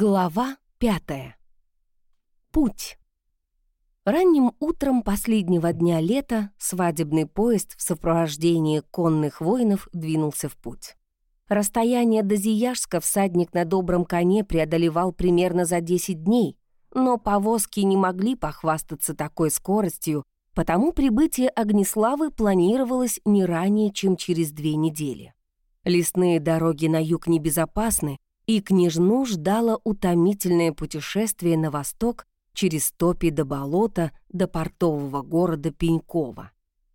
Глава пятая. Путь. Ранним утром последнего дня лета свадебный поезд в сопровождении конных воинов двинулся в путь. Расстояние до Зияжска всадник на добром коне преодолевал примерно за 10 дней, но повозки не могли похвастаться такой скоростью, потому прибытие Огнеславы планировалось не ранее, чем через две недели. Лесные дороги на юг небезопасны, и княжну ждало утомительное путешествие на восток через топи до болота до портового города Пенькова.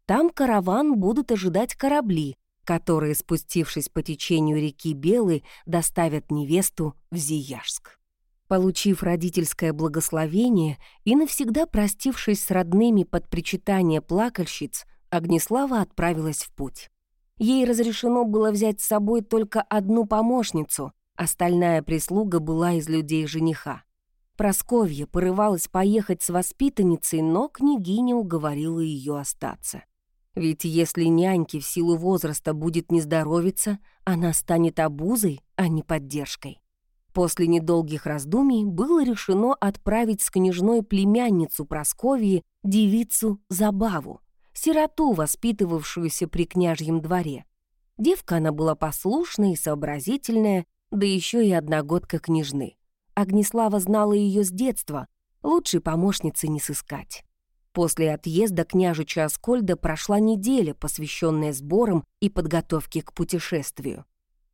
Там караван будут ожидать корабли, которые, спустившись по течению реки Белой, доставят невесту в Зияжск. Получив родительское благословение и навсегда простившись с родными под причитание плакальщиц, Огнеслава отправилась в путь. Ей разрешено было взять с собой только одну помощницу, остальная прислуга была из людей жениха. Просковья порывалась поехать с воспитанницей, но княгиня уговорила ее остаться. Ведь если няньке в силу возраста будет не здоровиться, она станет обузой, а не поддержкой. После недолгих раздумий было решено отправить с княжной племянницу Просковьи девицу Забаву, сироту, воспитывавшуюся при княжьем дворе. Девка она была послушная и сообразительная, да еще и одногодка княжны. Огнеслава знала ее с детства, лучшей помощницы не сыскать. После отъезда княжича Аскольда прошла неделя, посвященная сборам и подготовке к путешествию.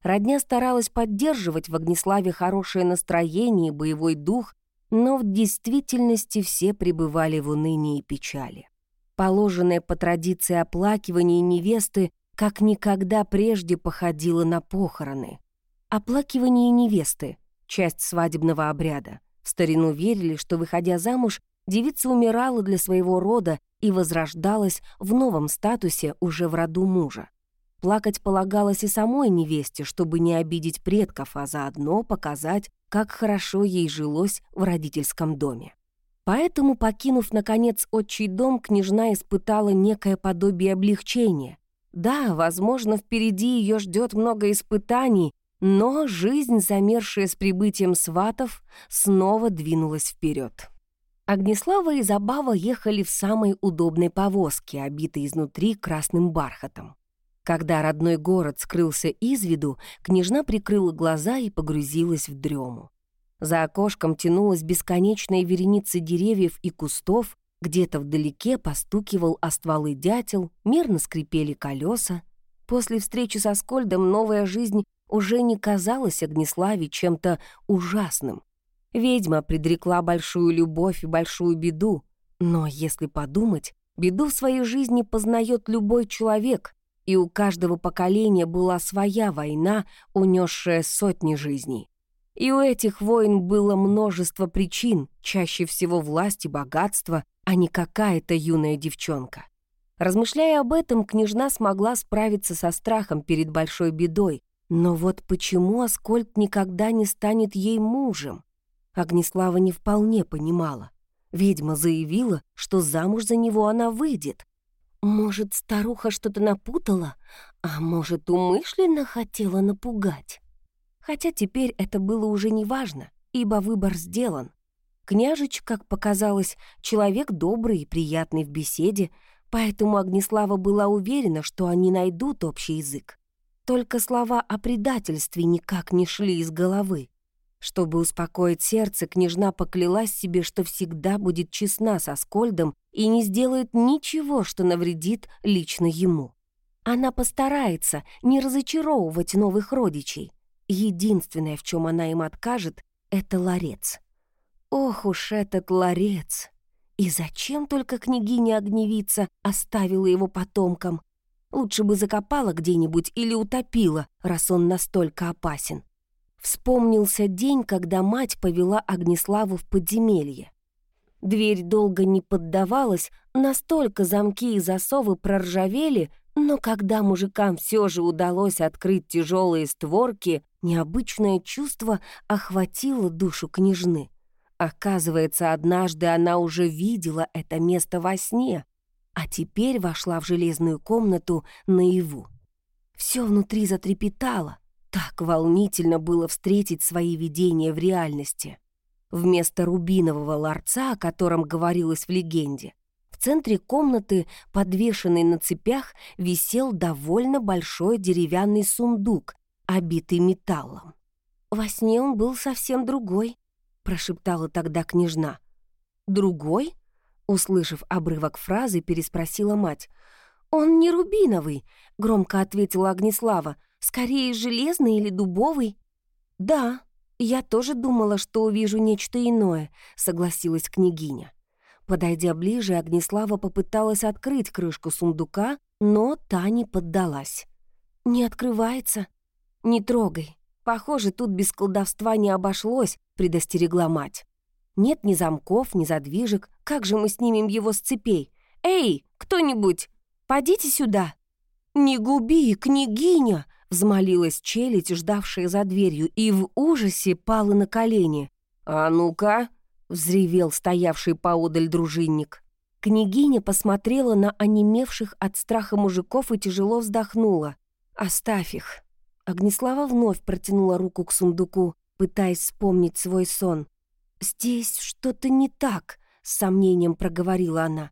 Родня старалась поддерживать в Огнеславе хорошее настроение и боевой дух, но в действительности все пребывали в унынии и печали. Положенное по традиции оплакивание невесты как никогда прежде походило на похороны. Оплакивание невесты — часть свадебного обряда. В старину верили, что, выходя замуж, девица умирала для своего рода и возрождалась в новом статусе уже в роду мужа. Плакать полагалось и самой невесте, чтобы не обидеть предков, а заодно показать, как хорошо ей жилось в родительском доме. Поэтому, покинув, наконец, отчий дом, княжна испытала некое подобие облегчения. Да, возможно, впереди ее ждет много испытаний, но жизнь, замершая с прибытием сватов, снова двинулась вперед. Огнеслава и Забава ехали в самой удобной повозке, обитой изнутри красным бархатом. Когда родной город скрылся из виду, княжна прикрыла глаза и погрузилась в дрему. За окошком тянулась бесконечная вереница деревьев и кустов, где-то вдалеке постукивал о стволы дятел, мирно скрипели колеса. После встречи со Скольдом новая жизнь уже не казалась Огнеславе чем-то ужасным. Ведьма предрекла большую любовь и большую беду, но, если подумать, беду в своей жизни познает любой человек, и у каждого поколения была своя война, унесшая сотни жизней. И у этих войн было множество причин, чаще всего власть и богатство, а не какая-то юная девчонка. Размышляя об этом, княжна смогла справиться со страхом перед большой бедой. Но вот почему Аскольд никогда не станет ей мужем? Огнеслава не вполне понимала. Ведьма заявила, что замуж за него она выйдет. Может, старуха что-то напутала, а может, умышленно хотела напугать? Хотя теперь это было уже не важно, ибо выбор сделан. Княжич, как показалось, человек добрый и приятный в беседе, поэтому Огнеслава была уверена, что они найдут общий язык. Только слова о предательстве никак не шли из головы. Чтобы успокоить сердце, княжна поклялась себе, что всегда будет честна со Скольдом и не сделает ничего, что навредит лично ему. Она постарается не разочаровывать новых родичей, Единственное, в чем она им откажет, это ларец. Ох уж этот ларец! И зачем только княгиня Огневица оставила его потомкам? Лучше бы закопала где-нибудь или утопила, раз он настолько опасен. Вспомнился день, когда мать повела Огнеславу в подземелье. Дверь долго не поддавалась, настолько замки и засовы проржавели, но когда мужикам все же удалось открыть тяжелые створки, необычное чувство охватило душу княжны. Оказывается, однажды она уже видела это место во сне, а теперь вошла в железную комнату наяву. Все внутри затрепетало. Так волнительно было встретить свои видения в реальности. Вместо рубинового ларца, о котором говорилось в легенде, в центре комнаты, подвешенный на цепях, висел довольно большой деревянный сундук, обитый металлом. «Во сне он был совсем другой», — прошептала тогда княжна. «Другой?» — услышав обрывок фразы, переспросила мать. «Он не рубиновый», — громко ответила Огнеслава. «Скорее железный или дубовый?» «Да, я тоже думала, что увижу нечто иное», — согласилась княгиня. Подойдя ближе, Огнеслава попыталась открыть крышку сундука, но та не поддалась. «Не открывается. Не трогай. Похоже, тут без колдовства не обошлось», — предостерегла мать. «Нет ни замков, ни задвижек. Как же мы снимем его с цепей? Эй, кто-нибудь!» Подите сюда!» «Не губи, княгиня!» — взмолилась челядь, ждавшая за дверью, и в ужасе пала на колени. «А ну-ка!» — взревел стоявший поодаль дружинник. Княгиня посмотрела на онемевших от страха мужиков и тяжело вздохнула. «Оставь их!» Огнеслава вновь протянула руку к сундуку, пытаясь вспомнить свой сон. «Здесь что-то не так», — с сомнением проговорила она.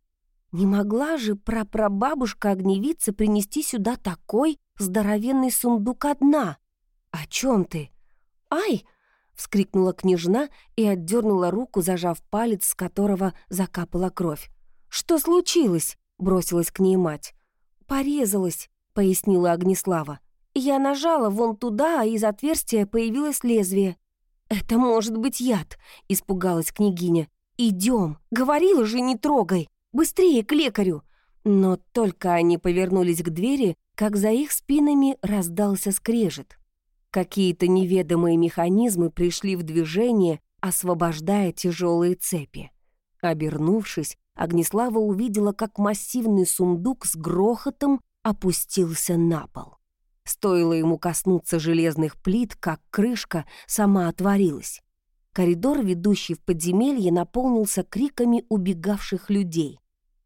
Не могла же прапрабабушка-огневица принести сюда такой здоровенный сундук одна? О чем ты? Ай! вскрикнула княжна и отдернула руку, зажав палец, с которого закапала кровь. «Что случилось?» — бросилась к ней мать. «Порезалась», — пояснила Огнеслава. «Я нажала вон туда, а из отверстия появилось лезвие». «Это может быть яд», — испугалась княгиня. «Идем, говорила же, не трогай». Быстрее к лекарю!» Но только они повернулись к двери, как за их спинами раздался скрежет. Какие-то неведомые механизмы пришли в движение, освобождая тяжелые цепи. Обернувшись, Огнеслава увидела, как массивный сундук с грохотом опустился на пол. Стоило ему коснуться железных плит, как крышка сама отворилась. Коридор, ведущий в подземелье, наполнился криками убегавших людей.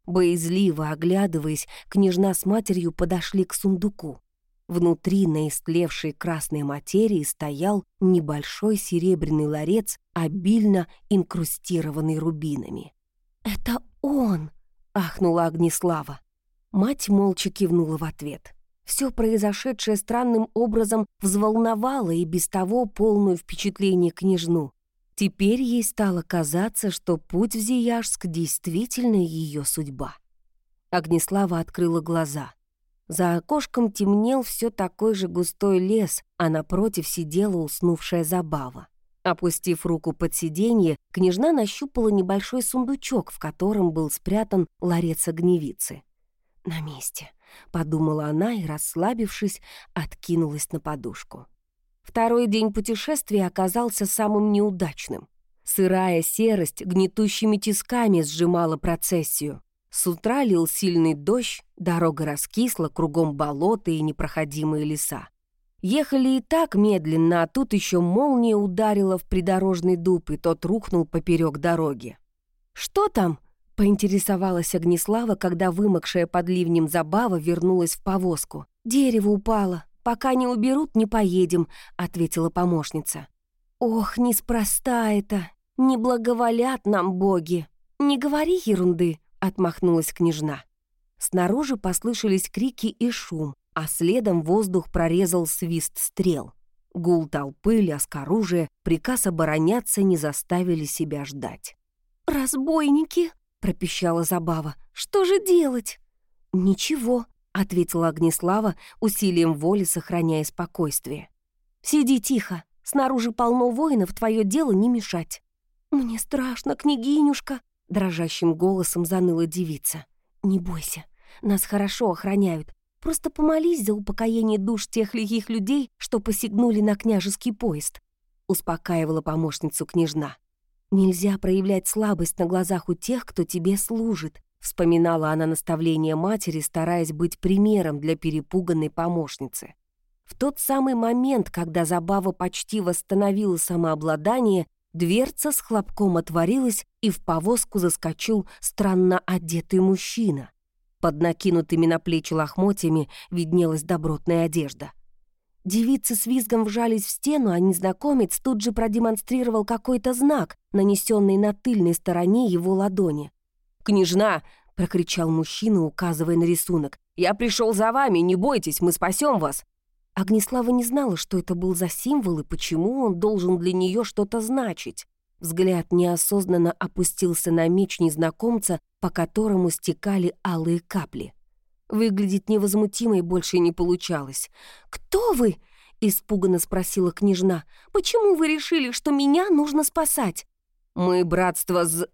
Боязливо оглядываясь, княжна с матерью подошли к сундуку. Внутри на истлевшей красной материи стоял небольшой серебряный ларец, обильно инкрустированный рубинами. «Это он!» — ахнула Огнеслава. Мать молча кивнула в ответ. Все произошедшее странным образом взволновало и без того полную впечатление княжну. Теперь ей стало казаться, что путь в Зияжск действительно ее судьба. Огнеслава открыла глаза. За окошком темнел все такой же густой лес, а напротив сидела уснувшая забава. Опустив руку под сиденье, княжна нащупала небольшой сундучок, в котором был спрятан ларец огневицы. «На месте», — подумала она и, расслабившись, откинулась на подушку. Второй день путешествия оказался самым неудачным. Сырая серость гнетущими тисками сжимала процессию. С утра лил сильный дождь, дорога раскисла, кругом болота и непроходимые леса. Ехали и так медленно, а тут еще молния ударила в придорожный дуб, и тот рухнул поперек дороги. «Что там?» — поинтересовалась Огнеслава, когда вымокшая под ливнем забава вернулась в повозку. «Дерево упало», «Пока не уберут, не поедем», — ответила помощница. «Ох, неспроста это! Не благоволят нам боги!» «Не говори ерунды», — отмахнулась княжна. Снаружи послышались крики и шум, а следом воздух прорезал свист стрел. Гул толпы, лязг оружия, приказ обороняться не заставили себя ждать. «Разбойники!» — пропищала Забава. «Что же делать?» «Ничего», — ответила Огнеслава, усилием воли сохраняя спокойствие. «Сиди тихо, снаружи полно воинов, твое дело не мешать». «Мне страшно, княгинюшка», — дрожащим голосом заныла девица. «Не бойся, нас хорошо охраняют. Просто помолись за упокоение душ тех лихих людей, что посягнули на княжеский поезд», — успокаивала помощницу княжна. «Нельзя проявлять слабость на глазах у тех, кто тебе служит. Вспоминала она наставление матери, стараясь быть примером для перепуганной помощницы. В тот самый момент, когда Забава почти восстановила самообладание, дверца с хлопком отворилась, и в повозку заскочил странно одетый мужчина. Под накинутыми на плечи лохмотьями виднелась добротная одежда. Девицы с визгом вжались в стену, а незнакомец тут же продемонстрировал какой-то знак, нанесенный на тыльной стороне его ладони. «Княжна!» — прокричал мужчина, указывая на рисунок. «Я пришел за вами, не бойтесь, мы спасем вас!» Агнеслава не знала, что это был за символ и почему он должен для нее что-то значить. Взгляд неосознанно опустился на меч незнакомца, по которому стекали алые капли. Выглядеть невозмутимой больше не получалось. «Кто вы?» — испуганно спросила княжна. «Почему вы решили, что меня нужно спасать?» «Мы братство з...»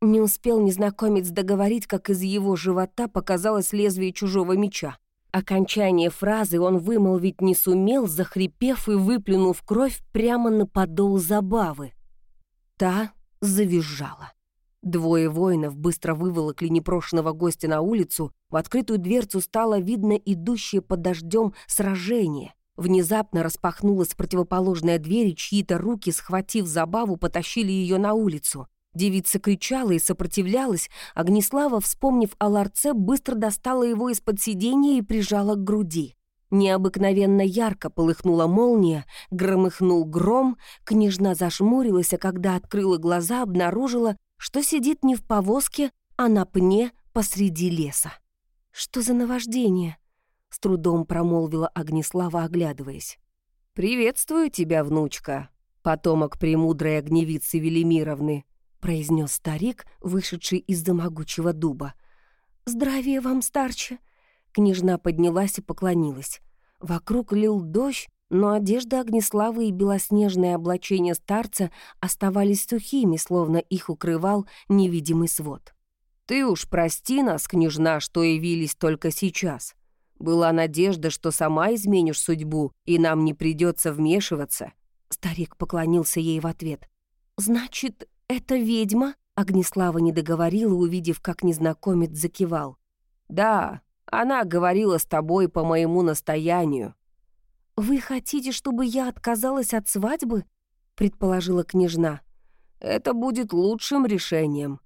Не успел незнакомец договорить, как из его живота показалось лезвие чужого меча. Окончание фразы он вымолвить не сумел, захрипев и выплюнув кровь прямо на подол забавы. Та завизжала. Двое воинов быстро выволокли непрошенного гостя на улицу, в открытую дверцу стало видно идущее под дождем сражение. Внезапно распахнулась противоположная дверь, и чьи-то руки, схватив забаву, потащили ее на улицу. Девица кричала и сопротивлялась, Огнеслава, вспомнив о ларце, быстро достала его из-под сиденья и прижала к груди. Необыкновенно ярко полыхнула молния, громыхнул гром, княжна зашмурилась, а когда открыла глаза, обнаружила, что сидит не в повозке, а на пне посреди леса. «Что за наваждение?» — с трудом промолвила Огнеслава, оглядываясь. «Приветствую тебя, внучка, потомок премудрой огневицы Велимировны», — произнес старик, вышедший из-за могучего дуба. «Здравия вам, старче!» Княжна поднялась и поклонилась. Вокруг лил дождь, но одежда Огнеславы и белоснежное облачение старца оставались сухими, словно их укрывал невидимый свод. «Ты уж прости нас, княжна, что явились только сейчас. Была надежда, что сама изменишь судьбу, и нам не придется вмешиваться». Старик поклонился ей в ответ. «Значит, это ведьма?» Огнеслава не договорила, увидев, как незнакомец закивал. «Да, она говорила с тобой по моему настоянию». «Вы хотите, чтобы я отказалась от свадьбы?» — предположила княжна. «Это будет лучшим решением».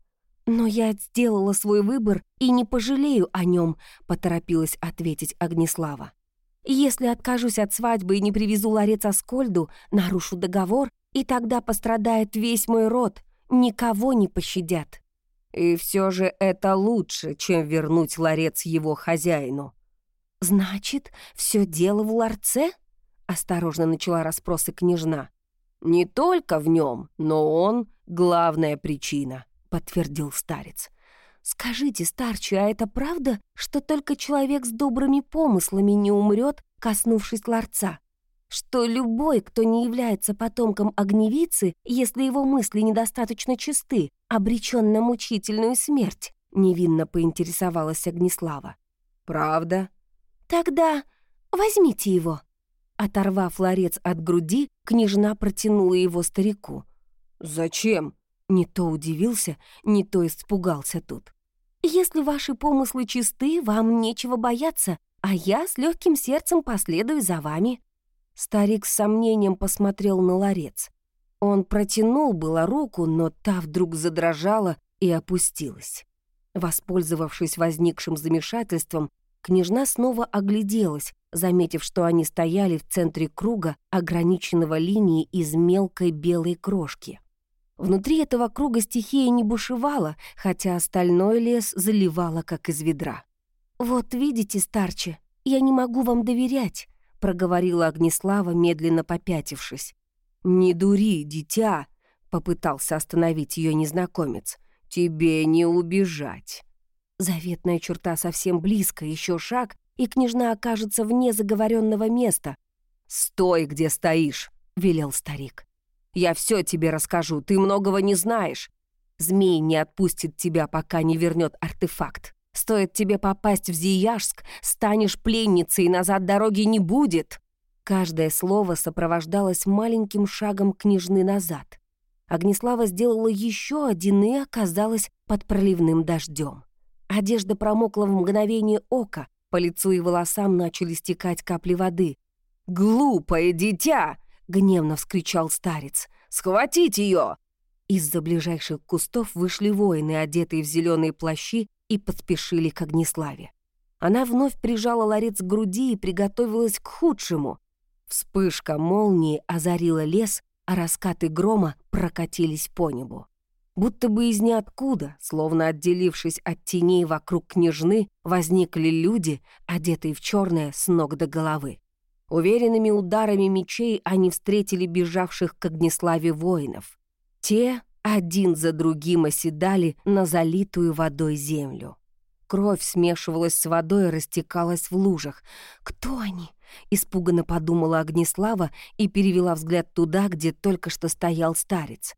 «Но я сделала свой выбор и не пожалею о нем», — поторопилась ответить Огнеслава. «Если откажусь от свадьбы и не привезу ларец Аскольду, нарушу договор, и тогда пострадает весь мой род, никого не пощадят». И все же это лучше, чем вернуть ларец его хозяину. «Значит, все дело в ларце?» — осторожно начала расспросы княжна. «Не только в нем, но он — главная причина», — подтвердил старец. «Скажите, старче, а это правда, что только человек с добрыми помыслами не умрет, коснувшись ларца? что любой, кто не является потомком огневицы, если его мысли недостаточно чисты, обречен на мучительную смерть», — невинно поинтересовалась Огнеслава. «Правда?» «Тогда возьмите его». Оторвав ларец от груди, княжна протянула его старику. «Зачем?» Не то удивился, не то испугался тут. «Если ваши помыслы чисты, вам нечего бояться, а я с легким сердцем последую за вами». Старик с сомнением посмотрел на ларец. Он протянул было руку, но та вдруг задрожала и опустилась. Воспользовавшись возникшим замешательством, княжна снова огляделась, заметив, что они стояли в центре круга, ограниченного линией из мелкой белой крошки. Внутри этого круга стихия не бушевала, хотя остальной лес заливала, как из ведра. «Вот видите, старче, я не могу вам доверять», — проговорила Огнеслава, медленно попятившись. «Не дури, дитя!» — попытался остановить ее незнакомец. «Тебе не убежать!» Заветная черта совсем близко, еще шаг, и княжна окажется вне заговоренного места. «Стой, где стоишь!» — велел старик. «Я все тебе расскажу, ты многого не знаешь. Змей не отпустит тебя, пока не вернет артефакт. Стоит тебе попасть в Зияжск, станешь пленницей, и назад дороги не будет». Каждое слово сопровождалось маленьким шагом княжны назад. Огнеслава сделала еще один и оказалась под проливным дождем. Одежда промокла в мгновение ока, по лицу и волосам начали стекать капли воды. «Глупое дитя!» — гневно вскричал старец. «Схватить ее!» Из-за ближайших кустов вышли воины, одетые в зеленые плащи и поспешили к Огнеславе. Она вновь прижала ларец к груди и приготовилась к худшему. Вспышка молнии озарила лес, а раскаты грома прокатились по небу. Будто бы из ниоткуда, словно отделившись от теней вокруг княжны, возникли люди, одетые в черное с ног до головы. Уверенными ударами мечей они встретили бежавших к огнеславе воинов. Те один за другим оседали на залитую водой землю. Кровь смешивалась с водой и растекалась в лужах. «Кто они?» — испуганно подумала Огнеслава и перевела взгляд туда, где только что стоял старец.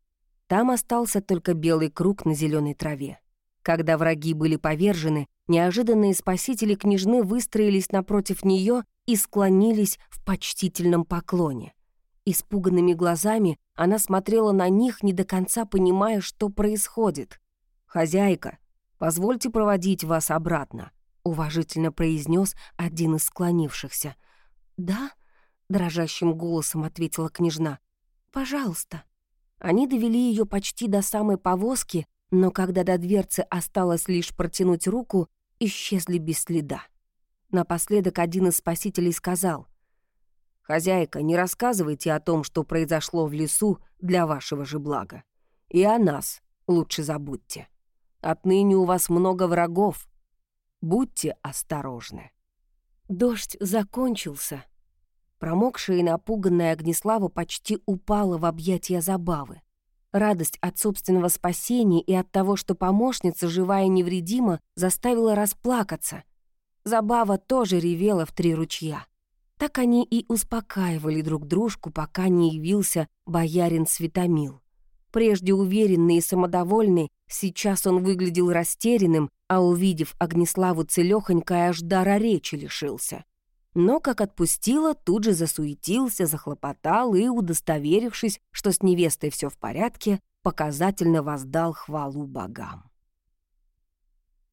Там остался только белый круг на зеленой траве. Когда враги были повержены, неожиданные спасители княжны выстроились напротив нее и склонились в почтительном поклоне. Испуганными глазами она смотрела на них, не до конца понимая, что происходит. «Хозяйка, позвольте проводить вас обратно», — уважительно произнес один из склонившихся. «Да?» — дрожащим голосом ответила княжна. «Пожалуйста». Они довели ее почти до самой повозки, но когда до дверцы осталось лишь протянуть руку, исчезли без следа. Напоследок один из спасителей сказал, «Хозяйка, не рассказывайте о том, что произошло в лесу для вашего же блага. И о нас лучше забудьте. Отныне у вас много врагов. Будьте осторожны». Дождь закончился, Промокшая и напуганная Огнеслава почти упала в объятия забавы. Радость от собственного спасения и от того, что помощница, живая и невредима, заставила расплакаться. Забава тоже ревела в три ручья. Так они и успокаивали друг дружку, пока не явился боярин Светомил. Прежде уверенный и самодовольный, сейчас он выглядел растерянным, а увидев Огнеславу целёхонько, аж дара речи лишился. Но, как отпустила, тут же засуетился, захлопотал и, удостоверившись, что с невестой все в порядке, показательно воздал хвалу богам.